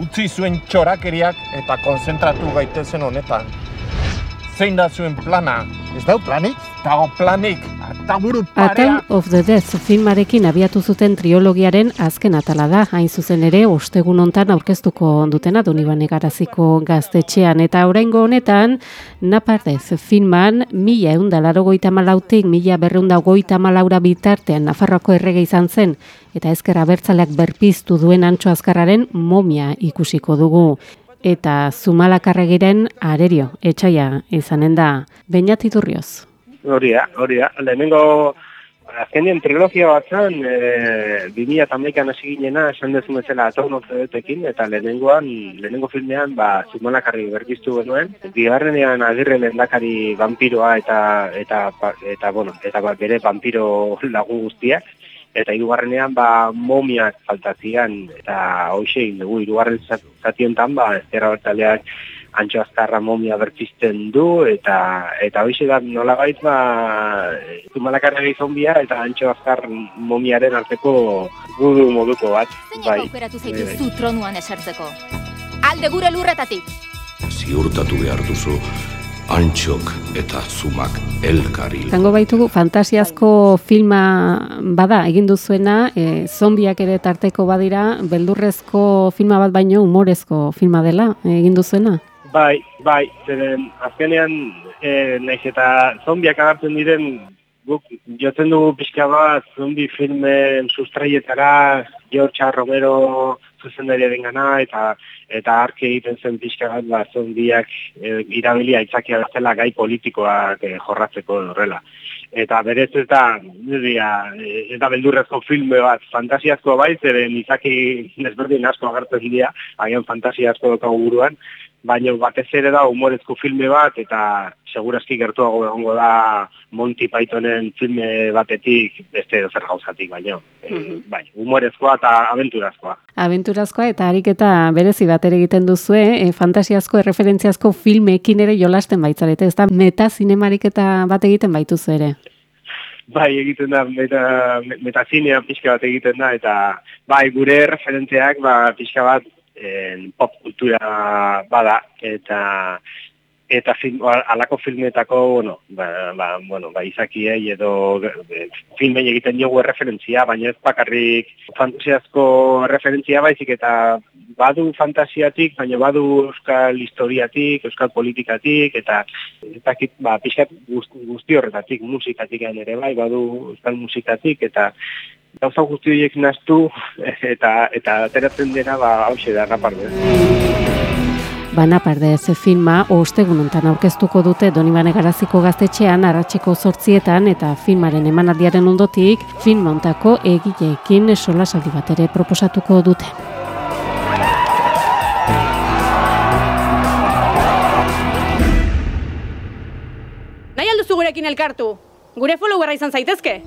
utzi zuen txorakeriak eta konzentratu gaitezen honetan. Zein da zuen plana? Ez dau planik? Dago planik, eta buru Atal parea. of the Death filmarekin abiatu zuten triologiaren azken atala da, hain zuzen ere ostegun hontan aurkeztuko dutena Donibane Garaziko gaztetxean. Eta oraingo honetan, Napardez filman, mila eundalaro goita malautik, mila berreunda goita malaura bitartean Nafarroako errege izan zen, eta ezkerra bertzaleak berpiztu duen antxo azkarraren momia ikusiko dugu. Eta Zumalakarregiren arerio, etxaia izanen da, Beñat Iturrioz. Hori da, hori da. Lehenengo, azkenien trilogia bat zen, e, 2008an hasi ginena, esan dezu bezala the Deadekin, eta lehenengoan, lehenengo filmean, ba, Zumalakarri berkiztu genuen. Bigarrenean agirre lehendakari vampiroa eta, eta, eta, eta, bueno, eta ba, bere vampiro lagun guztiak. Eta hirugarrenean ba momiak faltazian eta hoxe egin dugu hirugarren zat- zati hontan ba ezkerra bertaleak antxo azkarra momia bertizten du eta eta hoxe da nolabait ba zumalakarra zombia eta antxo azkar momiaren arteko gudu moduko bat Zeinek bai. aukeratu zaituzu tronuan esertzeko? Alde gure lurretatik! ziurtatu behar duzu antxok eta zumak elkari. Zango baitugu fantasiazko filma bada egin duzuena, e, zombiak ere tarteko badira, beldurrezko filma bat baino humorezko filma dela egin duzuena. Bai, bai, zeren azkenean e, naiz eta zombiak agartzen diren guk jotzen dugu pixka bat zombi filmen sustraietara George. Romero zuzendariaren gana eta eta arke egiten zen pixka bat ba, zombiak e, irabilia aitzakia bezala gai politikoak e, jorratzeko horrela. Eta berez ez da, ez da beldurrezko filme bat, fantasiazko bai, zeren izaki desberdin asko agertzen dira, agian fantasiazko daukagu buruan, baina batez ere da humorezko filme bat eta segurazki gertuago egongo da Monty Pythonen filme batetik beste zer gauzatik baino. E, bai, humorezkoa eta abenturazkoa. Abenturazkoa eta ariketa berezi bat ere egiten duzue, e, fantasiazko erreferentziazko filmekin ere jolasten baitzarete, ez da meta zinemariketa bat egiten baituzu ere. Bai, egiten da meta, metazinea pixka bat egiten da eta bai, gure referenteak ba, pixka bat en, pop kultura bada eta eta film, alako filmetako, bueno, ba, ba, bueno, ba izakiei edo e, filmei egiten diogu referentzia, baina ez bakarrik fantasiazko referentzia baizik eta badu fantasiatik, baina badu euskal historiatik, euskal politikatik, eta ez dakit, ba, pixkat guzti, guzti horretatik, musikatik ere bai, badu euskal musikatik, eta gauza guzti horiek naztu, eta eta ateratzen dena, ba, hause da, naparde. Banaparde ze filma ostegun hontan aurkeztuko dute Donibane Garaziko gaztetxean arratseko zortzietan eta filmaren emanaldiaren ondotik film montako egileekin solasaldi bat ere proposatuko dute. Nahi alduzu gurekin elkartu? Gure followerra izan zaitezke?